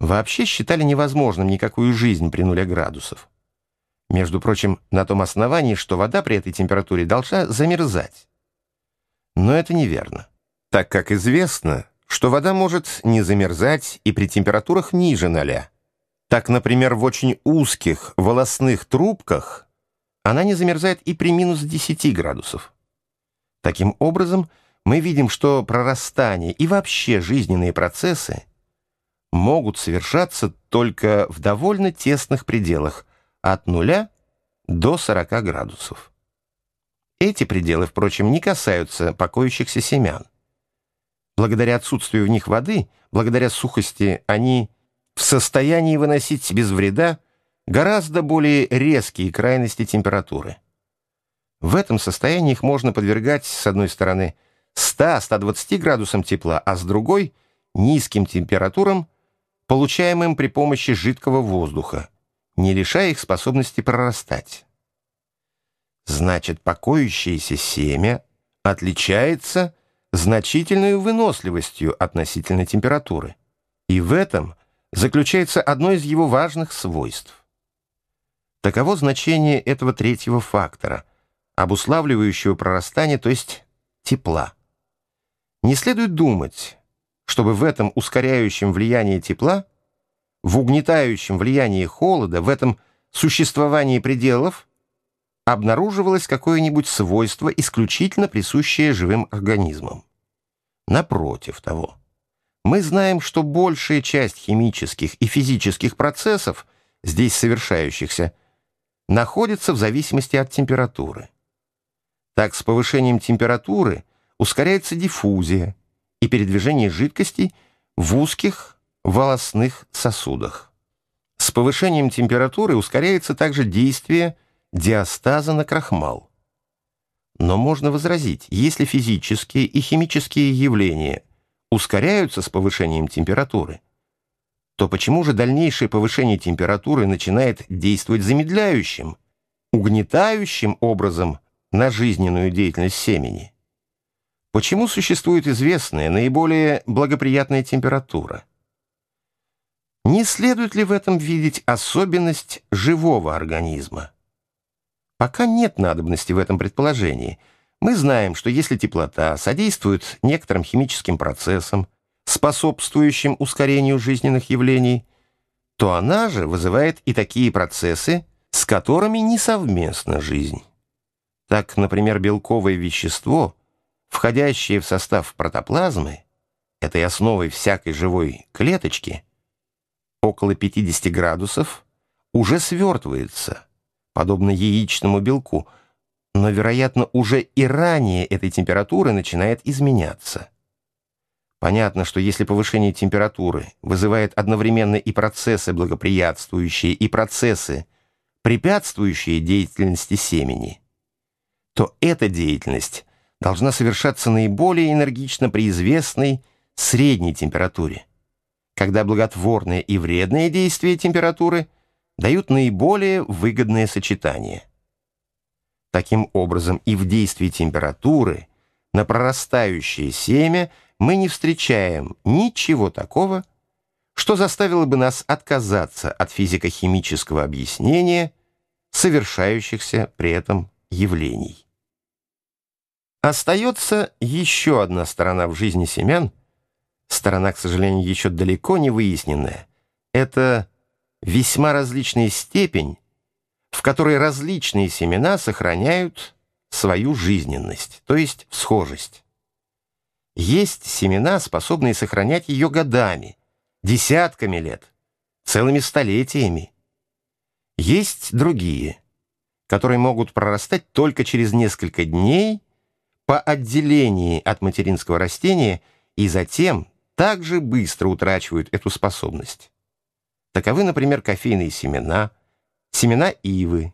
вообще считали невозможным никакую жизнь при нуле градусов. Между прочим, на том основании, что вода при этой температуре должна замерзать. Но это неверно, так как известно, что вода может не замерзать и при температурах ниже ноля. Так, например, в очень узких волосных трубках она не замерзает и при минус 10 градусов. Таким образом, мы видим, что прорастание и вообще жизненные процессы могут совершаться только в довольно тесных пределах от нуля до 40 градусов. Эти пределы, впрочем, не касаются покоящихся семян. Благодаря отсутствию в них воды, благодаря сухости, они в состоянии выносить без вреда гораздо более резкие крайности температуры. В этом состоянии их можно подвергать, с одной стороны, 100-120 градусам тепла, а с другой — низким температурам, получаемым при помощи жидкого воздуха, не лишая их способности прорастать. Значит, покоящееся семя отличается значительной выносливостью относительно температуры. И в этом заключается одно из его важных свойств. Таково значение этого третьего фактора, обуславливающего прорастание, то есть тепла. Не следует думать, чтобы в этом ускоряющем влиянии тепла, в угнетающем влиянии холода, в этом существовании пределов обнаруживалось какое-нибудь свойство, исключительно присущее живым организмам. Напротив того, мы знаем, что большая часть химических и физических процессов, здесь совершающихся, находится в зависимости от температуры. Так, с повышением температуры ускоряется диффузия и передвижение жидкостей в узких волосных сосудах. С повышением температуры ускоряется также действие диастаза на крахмал. Но можно возразить, если физические и химические явления ускоряются с повышением температуры, то почему же дальнейшее повышение температуры начинает действовать замедляющим, угнетающим образом на жизненную деятельность семени? Почему существует известная, наиболее благоприятная температура? Не следует ли в этом видеть особенность живого организма? Пока нет надобности в этом предположении. Мы знаем, что если теплота содействует некоторым химическим процессам, способствующим ускорению жизненных явлений, то она же вызывает и такие процессы, с которыми не совместна жизнь. Так, например, белковое вещество, входящее в состав протоплазмы, этой основой всякой живой клеточки, около 50 градусов, уже свертывается – подобно яичному белку, но, вероятно, уже и ранее этой температуры начинает изменяться. Понятно, что если повышение температуры вызывает одновременно и процессы, благоприятствующие, и процессы, препятствующие деятельности семени, то эта деятельность должна совершаться наиболее энергично при известной средней температуре, когда благотворное и вредное действие температуры – дают наиболее выгодное сочетание. Таким образом, и в действии температуры на прорастающее семя мы не встречаем ничего такого, что заставило бы нас отказаться от физико-химического объяснения совершающихся при этом явлений. Остается еще одна сторона в жизни семян, сторона, к сожалению, еще далеко не выясненная. Это весьма различная степень, в которой различные семена сохраняют свою жизненность, то есть схожесть. Есть семена, способные сохранять ее годами, десятками лет, целыми столетиями. Есть другие, которые могут прорастать только через несколько дней по отделении от материнского растения и затем также быстро утрачивают эту способность. Таковы, например, кофейные семена, семена ивы.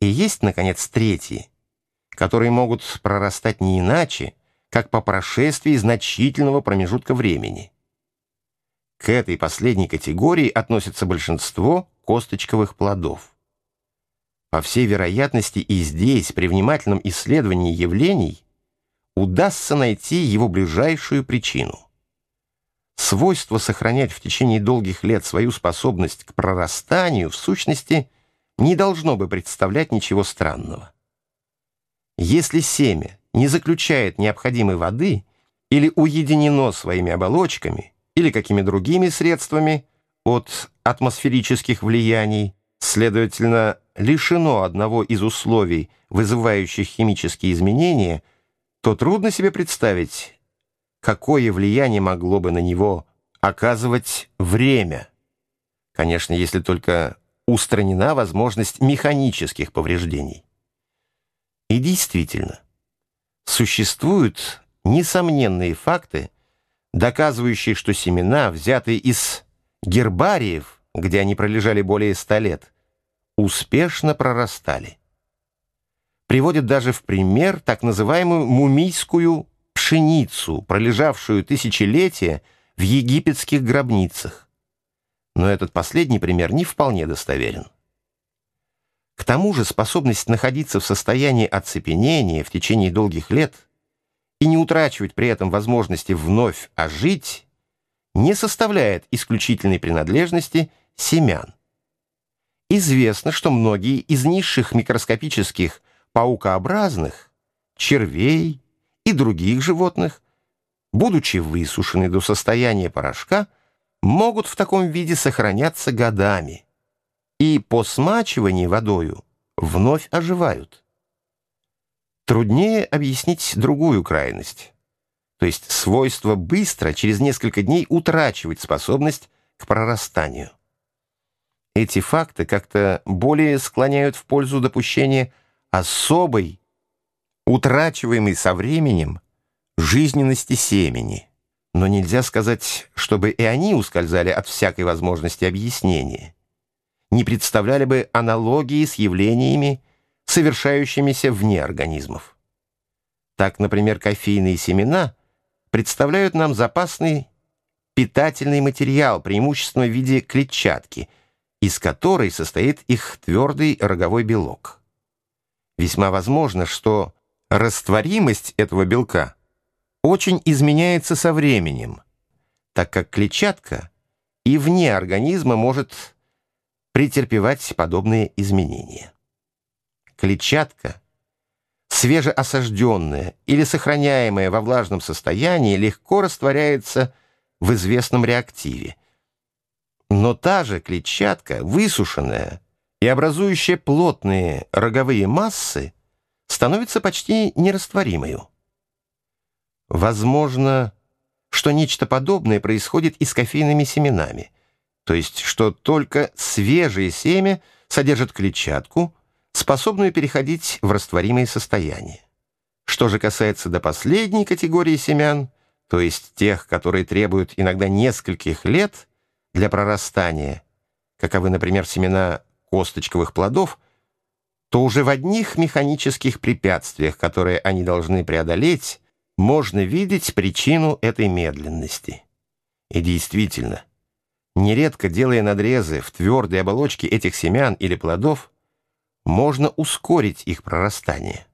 И есть, наконец, третьи, которые могут прорастать не иначе, как по прошествии значительного промежутка времени. К этой последней категории относится большинство косточковых плодов. По всей вероятности и здесь, при внимательном исследовании явлений, удастся найти его ближайшую причину. свойство сохранять в течение долгих лет свою способность к прорастанию в сущности не должно бы представлять ничего странного. Если семя не заключает необходимой воды или уединено своими оболочками или какими другими средствами от атмосферических влияний, следовательно, лишено одного из условий, вызывающих химические изменения, то трудно себе представить, какое влияние могло бы на него оказывать время. Конечно, если только устранена возможность механических повреждений. И действительно, существуют несомненные факты, доказывающие, что семена, взятые из гербариев, где они пролежали более ста лет, успешно прорастали. Приводят даже в пример так называемую мумийскую пшеницу, пролежавшую тысячелетия в египетских гробницах. Но этот последний пример не вполне достоверен. К тому же способность находиться в состоянии оцепенения в течение долгих лет и не утрачивать при этом возможности вновь ожить не составляет исключительной принадлежности семян. Известно, что многие из низших микроскопических паукообразных, червей и других животных, будучи высушены до состояния порошка, могут в таком виде сохраняться годами и по смачивании водою вновь оживают. Труднее объяснить другую крайность, то есть свойство быстро, через несколько дней, утрачивать способность к прорастанию. Эти факты как-то более склоняют в пользу допущения особой, утрачиваемой со временем, жизненности семени. Но нельзя сказать, чтобы и они ускользали от всякой возможности объяснения. Не представляли бы аналогии с явлениями, совершающимися вне организмов. Так, например, кофейные семена представляют нам запасный питательный материал, преимущественно в виде клетчатки, из которой состоит их твердый роговой белок. Весьма возможно, что растворимость этого белка очень изменяется со временем, так как клетчатка и вне организма может претерпевать подобные изменения. Клетчатка, свежеосажденная или сохраняемая во влажном состоянии, легко растворяется в известном реактиве. Но та же клетчатка, высушенная и образующая плотные роговые массы, становится почти нерастворимой. Возможно, что нечто подобное происходит и с кофейными семенами, то есть что только свежее семя содержит клетчатку, способную переходить в растворимые состояния. Что же касается до последней категории семян, то есть тех, которые требуют иногда нескольких лет для прорастания, каковы, например, семена косточковых плодов, то уже в одних механических препятствиях, которые они должны преодолеть, можно видеть причину этой медленности. И действительно, нередко делая надрезы в твердой оболочке этих семян или плодов, можно ускорить их прорастание.